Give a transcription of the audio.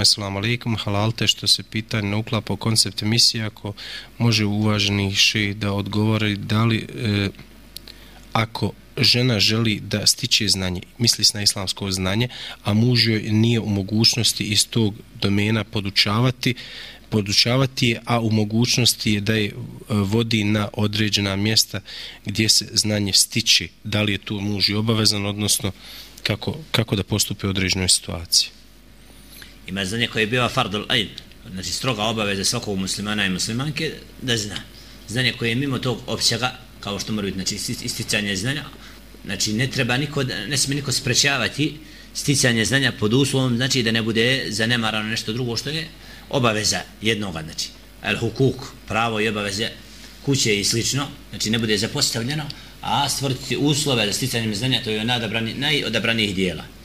mu assalamu alaikum, halalte što se pitanje ne uklapa u koncept emisije, ako može uvaženi še da odgovori da li e, ako žena želi da stiče znanje, misli se na islamsko znanje, a muž joj nije u mogućnosti iz tog domena podučavati, podučavati je, a u mogućnosti je da je e, vodi na određena mjesta gdje se znanje stiče. Da li je tu muž i obavezan, odnosno kako, kako da postupe u određenoj situaciji. Ima znanje koje je bio fardul ayn, znači stroga obaveza svakog muslimana i muslimanke da zna. Znanje koje je mimo tog opsega, kao što mora biti, znači isticanje znanja, znači ne treba niko, ne smije niko sprečavati sticanje znanja pod uslovom, znači da ne bude zanemarano nešto drugo što je obaveza jednoga, znači el hukuk, pravo i obaveze kuće i slično, znači ne bude zapostavljeno, a stvoriti uslove za sticanje znanja, to je najodabrani, najodabranijih dijela.